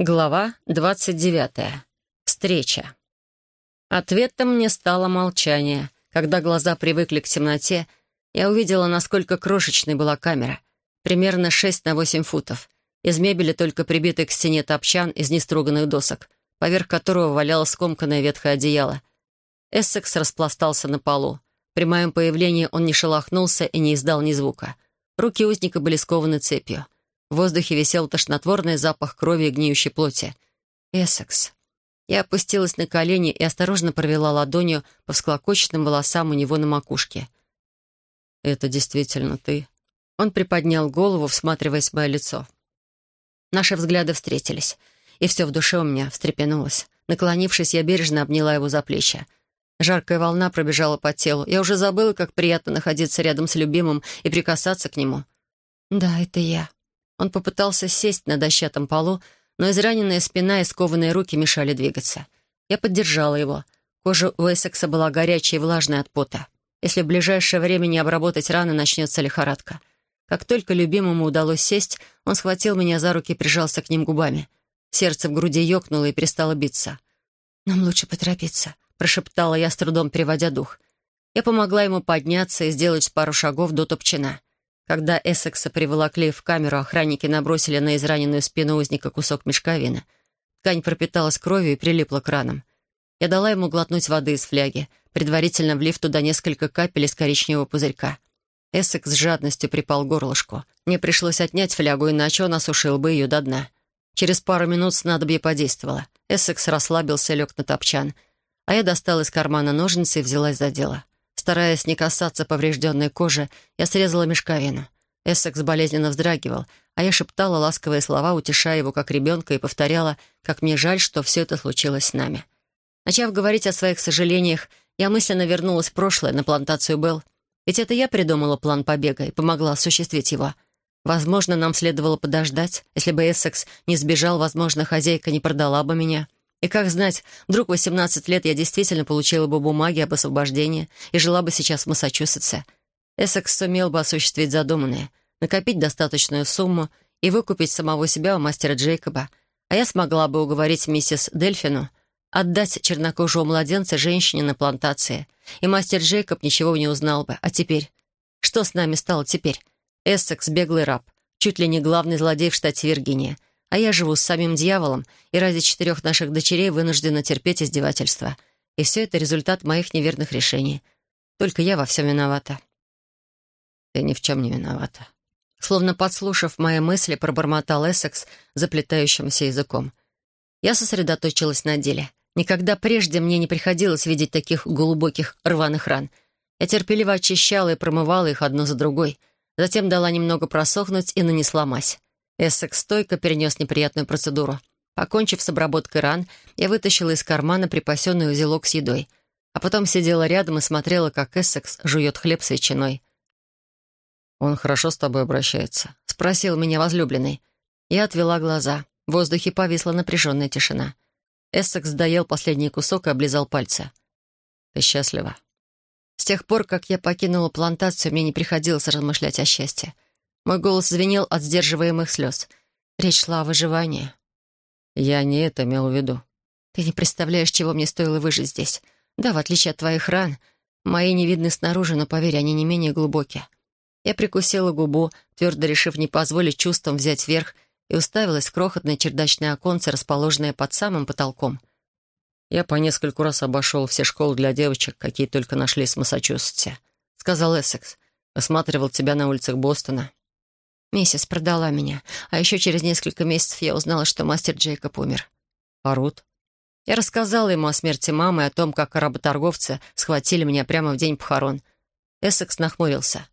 Глава 29. Встреча. Ответом мне стало молчание. Когда глаза привыкли к темноте, я увидела, насколько крошечной была камера. Примерно 6 на 8 футов. Из мебели только прибитый к стене топчан из неструганных досок, поверх которого валялось скомканное ветхое одеяло. Эссекс распластался на полу. При моем появлении он не шелохнулся и не издал ни звука. Руки узника были скованы цепью. В воздухе висел тошнотворный запах крови и гниющей плоти. «Эссекс». Я опустилась на колени и осторожно провела ладонью по всклокоченным волосам у него на макушке. «Это действительно ты?» Он приподнял голову, всматриваясь в мое лицо. Наши взгляды встретились, и все в душе у меня встрепенулось. Наклонившись, я бережно обняла его за плечи. Жаркая волна пробежала по телу. Я уже забыла, как приятно находиться рядом с любимым и прикасаться к нему. «Да, это я», он попытался сесть на дощатом полу, но израненная спина и скованные руки мешали двигаться. Я поддержала его. Кожа у Эссекса была горячей и влажной от пота. Если в ближайшее время не обработать раны, начнется лихорадка. Как только любимому удалось сесть, он схватил меня за руки и прижался к ним губами. Сердце в груди ёкнуло и перестало биться. «Нам лучше поторопиться», — прошептала я, с трудом переводя дух. Я помогла ему подняться и сделать пару шагов до топчина. Когда Эссекса приволокли в камеру, охранники набросили на израненную спину узника кусок мешковины. Ткань пропиталась кровью и прилипла к ранам. Я дала ему глотнуть воды из фляги, предварительно влив туда несколько капель из коричневого пузырька. Эссекс с жадностью припал горлышку. Мне пришлось отнять флягу, иначе он осушил бы ее до дна. Через пару минут снадобье подействовало. Эссекс расслабился лег на топчан, а я достала из кармана ножницы и взялась за дело. Стараясь не касаться поврежденной кожи, я срезала мешковину. Эссекс болезненно вздрагивал, а я шептала ласковые слова, утешая его как ребенка, и повторяла, как мне жаль, что все это случилось с нами. Начав говорить о своих сожалениях, я мысленно вернулась в прошлое, на плантацию Белл. Ведь это я придумала план побега и помогла осуществить его. Возможно, нам следовало подождать. Если бы Эссекс не сбежал, возможно, хозяйка не продала бы меня. И как знать, вдруг 18 лет я действительно получила бы бумаги об освобождении и жила бы сейчас в Массачусетсе. Эссекс сумел бы осуществить задуманное, накопить достаточную сумму и выкупить самого себя у мастера Джейкоба, а я смогла бы уговорить миссис Дельфину отдать чернокожего младенца женщине на плантации, и мастер Джейкоб ничего не узнал бы. А теперь? Что с нами стало теперь? Эссекс — беглый раб, чуть ли не главный злодей в штате Виргиния, а я живу с самим дьяволом и ради четырех наших дочерей вынуждена терпеть издевательства. И все это результат моих неверных решений. Только я во всем виновата. Ты ни в чем не виновата. Словно подслушав мои мысли, пробормотал Эссекс заплетающимся языком. Я сосредоточилась на деле. Никогда прежде мне не приходилось видеть таких глубоких рваных ран. Я терпеливо очищала и промывала их одну за другой. Затем дала немного просохнуть и нанесла мазь. Эссекс стойко перенес неприятную процедуру. Покончив с обработкой ран, я вытащила из кармана припасенный узелок с едой, а потом сидела рядом и смотрела, как Эссекс жует хлеб с ветчиной. «Он хорошо с тобой обращается?» — спросил меня возлюбленный. Я отвела глаза. В воздухе повисла напряженная тишина. Эссекс доел последний кусок и облизал пальцы. «Ты счастлива?» С тех пор, как я покинула плантацию, мне не приходилось размышлять о счастье. Мой голос звенел от сдерживаемых слез. Речь шла о выживании. Я не это имел в виду. Ты не представляешь, чего мне стоило выжить здесь. Да, в отличие от твоих ран, мои не видны снаружи, но, поверь, они не менее глубокие. Я прикусила губу, твердо решив не позволить чувствам взять верх, и уставилась в крохотное чердачное оконце, расположенное под самым потолком. «Я по нескольку раз обошел все школы для девочек, какие только нашлись в Массачусетсе», — сказал Эссекс. «Осматривал тебя на улицах Бостона. Миссис продала меня, а еще через несколько месяцев я узнала, что мастер Джейкоб умер. А Рут? Я рассказала ему о смерти мамы и о том, как работорговцы схватили меня прямо в день похорон. Эссекс нахмурился.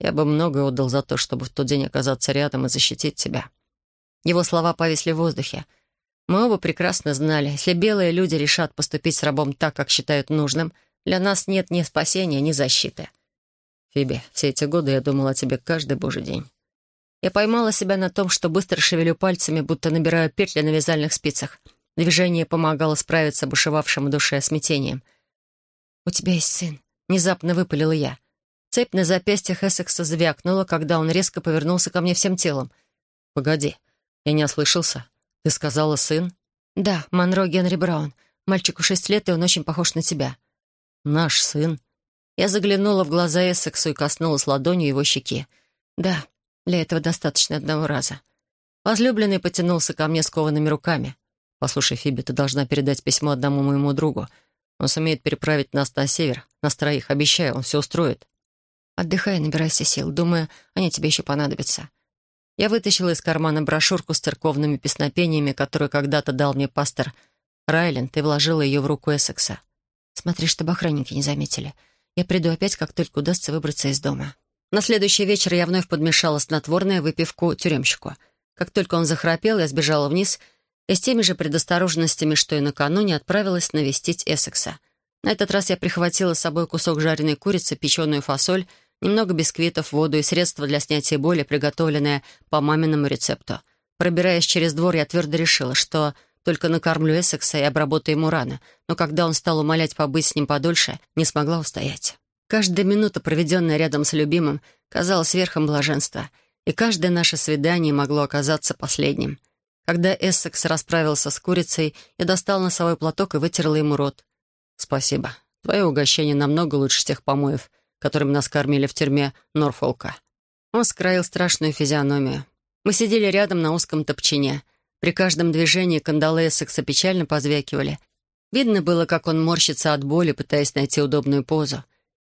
Я бы многое отдал за то, чтобы в тот день оказаться рядом и защитить тебя. Его слова повисли в воздухе. Мы оба прекрасно знали, если белые люди решат поступить с рабом так, как считают нужным, для нас нет ни спасения, ни защиты. Фиби, все эти годы я думала о тебе каждый божий день. Я поймала себя на том, что быстро шевелю пальцами, будто набираю петли на вязальных спицах. Движение помогало справиться бушевавшим в душе смятением. «У тебя есть сын», — внезапно выпалила я. Цепь на запястьях Эссекса звякнула, когда он резко повернулся ко мне всем телом. «Погоди, я не ослышался. «Ты сказала сын?» «Да, Монро Генри Браун. Мальчику шесть лет, и он очень похож на тебя». «Наш сын?» Я заглянула в глаза Эссексу и коснулась ладонью его щеки. «Да, для этого достаточно одного раза». Возлюбленный потянулся ко мне скованными руками. «Послушай, Фиби, ты должна передать письмо одному моему другу. Он сумеет переправить нас на север, нас троих. Обещаю, он все устроит». «Отдыхай, набирайся сил. Думаю, они тебе еще понадобятся». Я вытащила из кармана брошюрку с церковными песнопениями, которую когда-то дал мне пастор Райленд, и вложила ее в руку Эссекса. «Смотри, чтобы охранники не заметили. Я приду опять, как только удастся выбраться из дома». На следующий вечер я вновь подмешала снотворное выпивку тюремщику. Как только он захрапел, я сбежала вниз и с теми же предосторожностями, что и накануне, отправилась навестить Эссекса. На этот раз я прихватила с собой кусок жареной курицы, печеную фасоль — немного бисквитов, воду и средства для снятия боли, приготовленное по маминому рецепту. Пробираясь через двор, я твердо решила, что только накормлю Эссекса и обработаю ему раны, но когда он стал умолять побыть с ним подольше, не смогла устоять. Каждая минута, проведенная рядом с любимым, казалась верхом блаженства, и каждое наше свидание могло оказаться последним. Когда Эссекс расправился с курицей, я достал носовой платок и вытерла ему рот. «Спасибо. Твое угощение намного лучше тех помоев, которым нас кормили в тюрьме Норфолка. Он скроил страшную физиономию. Мы сидели рядом на узком топчине. При каждом движении кандалы Эссекса печально позвякивали. Видно было, как он морщится от боли, пытаясь найти удобную позу.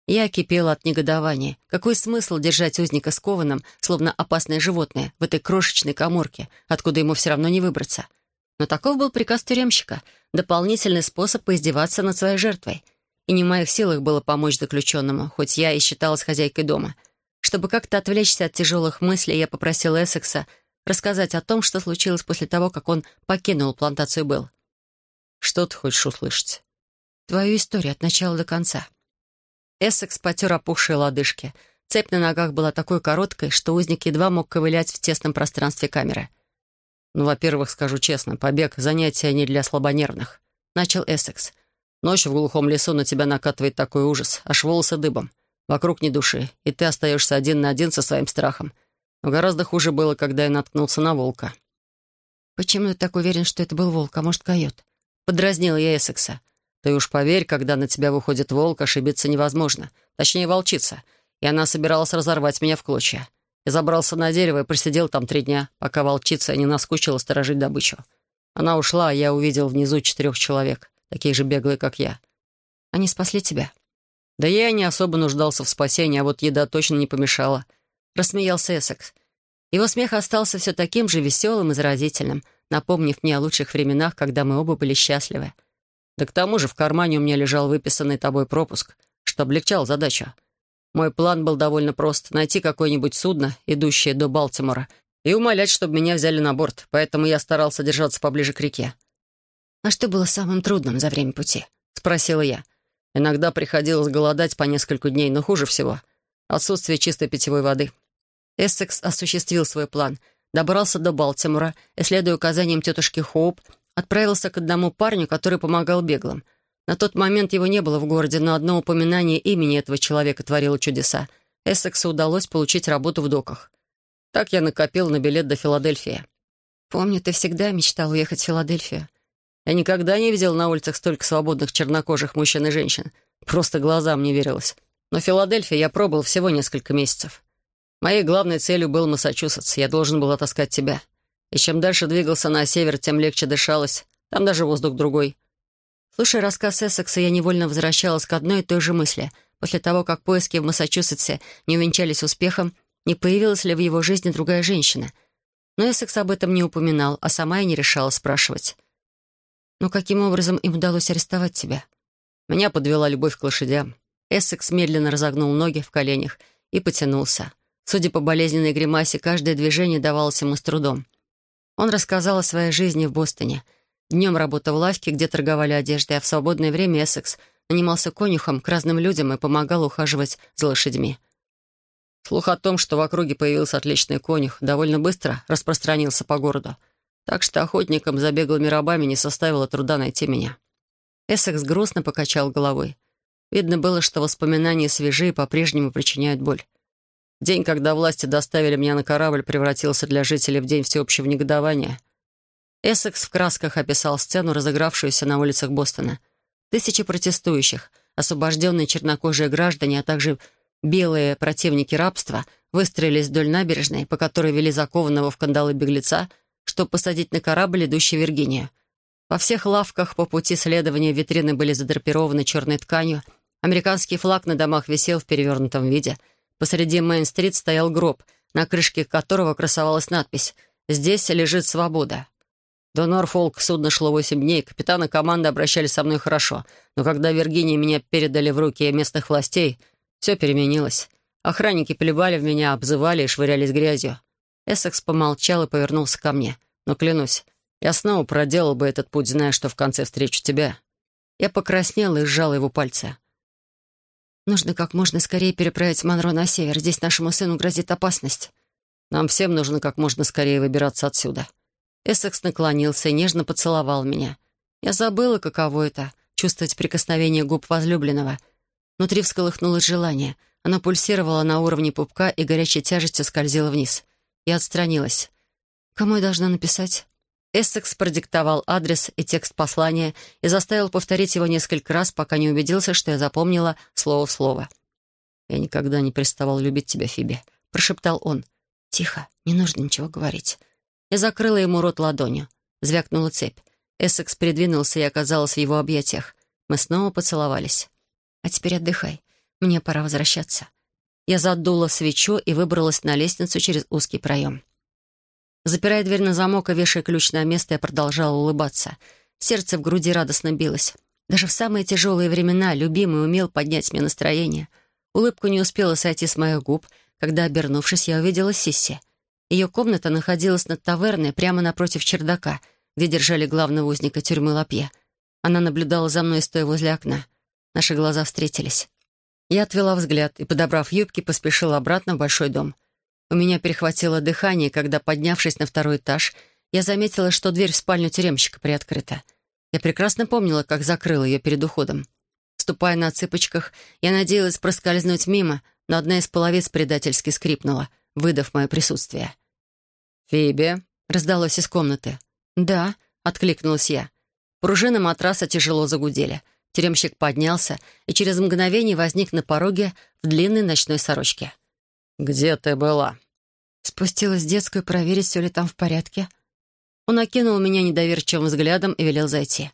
Я кипела от негодования. Какой смысл держать узника скованным, словно опасное животное, в этой крошечной коморке, откуда ему все равно не выбраться? Но таков был приказ тюремщика — дополнительный способ поиздеваться над своей жертвой — и не в моих силах было помочь заключенному, хоть я и считалась хозяйкой дома. Чтобы как-то отвлечься от тяжелых мыслей, я попросила Эссекса рассказать о том, что случилось после того, как он покинул плантацию Белл. «Что ты хочешь услышать?» «Твою историю от начала до конца». Эссекс потер опухшие лодыжки. Цепь на ногах была такой короткой, что узник едва мог ковылять в тесном пространстве камеры. «Ну, во-первых, скажу честно, побег — занятие не для слабонервных», — начал Эссекс. Ночью в глухом лесу на тебя накатывает такой ужас, аж волосы дыбом. Вокруг ни души, и ты остаешься один на один со своим страхом. Но гораздо хуже было, когда я наткнулся на волка. «Почему ты так уверен, что это был волк, а может, койот?» Подразнила я Эссекса. «Ты уж поверь, когда на тебя выходит волк, ошибиться невозможно. Точнее, волчица. И она собиралась разорвать меня в клочья. Я забрался на дерево и просидел там три дня, пока волчица не наскучила сторожить добычу. Она ушла, а я увидел внизу четырех человек такие же беглые, как я. Они спасли тебя?» «Да я не особо нуждался в спасении, а вот еда точно не помешала», — рассмеялся Эссекс. Его смех остался все таким же веселым и заразительным, напомнив мне о лучших временах, когда мы оба были счастливы. Да к тому же в кармане у меня лежал выписанный тобой пропуск, что облегчал задачу. Мой план был довольно прост — найти какое-нибудь судно, идущее до Балтимора, и умолять, чтобы меня взяли на борт, поэтому я старался держаться поближе к реке. «А что было самым трудным за время пути?» — спросила я. Иногда приходилось голодать по несколько дней, но хуже всего — отсутствие чистой питьевой воды. Эссекс осуществил свой план, добрался до Балтимора и, следуя указаниям тетушки Хоуп, отправился к одному парню, который помогал беглым. На тот момент его не было в городе, но одно упоминание имени этого человека творило чудеса. Эссексу удалось получить работу в доках. Так я накопил на билет до Филадельфии. «Помню, ты всегда мечтал уехать в Филадельфию. Я никогда не видел на улицах столько свободных чернокожих мужчин и женщин. Просто глазам не верилось. Но в Филадельфии я пробыл всего несколько месяцев. Моей главной целью был Массачусетс. Я должен был отыскать тебя. И чем дальше двигался на север, тем легче дышалось. Там даже воздух другой. Слушая рассказ Эссекса, я невольно возвращалась к одной и той же мысли. После того, как поиски в Массачусетсе не увенчались успехом, не появилась ли в его жизни другая женщина. Но Эссекс об этом не упоминал, а сама я не решала спрашивать. Но каким образом им удалось арестовать тебя? Меня подвела любовь к лошадям. Эссекс медленно разогнул ноги в коленях и потянулся. Судя по болезненной гримасе, каждое движение давалось ему с трудом. Он рассказал о своей жизни в Бостоне. Днем работал в лавке, где торговали одеждой, а в свободное время Эссекс нанимался конюхом к разным людям и помогал ухаживать за лошадьми. Слух о том, что в округе появился отличный конюх, довольно быстро распространился по городу так что охотникам за беглыми рабами не составило труда найти меня. Эссекс грустно покачал головой. Видно было, что воспоминания свежие по-прежнему причиняют боль. День, когда власти доставили меня на корабль, превратился для жителей в день всеобщего негодования. Эссекс в красках описал сцену, разыгравшуюся на улицах Бостона. Тысячи протестующих, освобожденные чернокожие граждане, а также белые противники рабства выстроились вдоль набережной, по которой вели закованного в кандалы беглеца, чтобы посадить на корабль, идущий в Виргинию. Во всех лавках по пути следования витрины были задрапированы черной тканью, американский флаг на домах висел в перевернутом виде. Посреди Мейн-стрит стоял гроб, на крышке которого красовалась надпись «Здесь лежит свобода». До Норфолк судно шло восемь дней, капитан и команда обращались со мной хорошо, но когда в Виргинии меня передали в руки местных властей, все переменилось. Охранники плевали в меня, обзывали и швырялись грязью. Эссекс помолчал и повернулся ко мне. Но клянусь, я снова проделал бы этот путь, зная, что в конце встречу тебя. Я покраснела и сжала его пальцы. «Нужно как можно скорее переправить Монро на север. Здесь нашему сыну грозит опасность. Нам всем нужно как можно скорее выбираться отсюда». Эссекс наклонился и нежно поцеловал меня. Я забыла, каково это — чувствовать прикосновение губ возлюбленного. Внутри всколыхнулось желание. Оно пульсировало на уровне пупка и горячей тяжестью скользило вниз. Я отстранилась. «Кому я должна написать?» Эссекс продиктовал адрес и текст послания и заставил повторить его несколько раз, пока не убедился, что я запомнила слово в слово. «Я никогда не переставал любить тебя, Фиби», — прошептал он. «Тихо, не нужно ничего говорить». Я закрыла ему рот ладонью. Звякнула цепь. Эссекс придвинулся и оказалась в его объятиях. Мы снова поцеловались. «А теперь отдыхай. Мне пора возвращаться». Я задула свечу и выбралась на лестницу через узкий проем. Запирая дверь на замок и вешая ключ на место, я продолжала улыбаться. Сердце в груди радостно билось. Даже в самые тяжелые времена любимый умел поднять мне настроение. Улыбку не успела сойти с моих губ, когда, обернувшись, я увидела Сисси. Ее комната находилась над таверной, прямо напротив чердака, где держали главного узника тюрьмы Лапье. Она наблюдала за мной, стоя возле окна. Наши глаза встретились. Я отвела взгляд и, подобрав юбки, поспешила обратно в большой дом. У меня перехватило дыхание, когда, поднявшись на второй этаж, я заметила, что дверь в спальню тюремщика приоткрыта. Я прекрасно помнила, как закрыла ее перед уходом. Ступая на цыпочках, я надеялась проскользнуть мимо, но одна из половиц предательски скрипнула — выдав мое присутствие. «Фиби», — раздалось из комнаты. «Да», — откликнулась я. Пружины матраса тяжело загудели. Тюремщик поднялся и через мгновение возник на пороге в длинной ночной сорочке. «Где ты была?» Спустилась в детскую проверить, все ли там в порядке. Он окинул меня недоверчивым взглядом и велел зайти.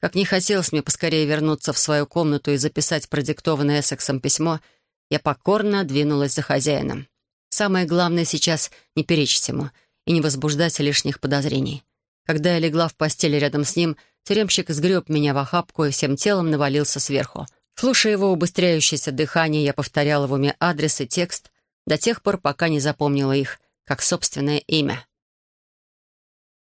Как не хотелось мне поскорее вернуться в свою комнату и записать продиктованное Эссексом письмо, я покорно двинулась за хозяином. Самое главное сейчас — не перечить ему и не возбуждать лишних подозрений. Когда я легла в постели рядом с ним, тюремщик сгреб меня в охапку и всем телом навалился сверху. Слушая его убыстряющееся дыхание, я повторяла в уме адрес и текст до тех пор, пока не запомнила их, как собственное имя.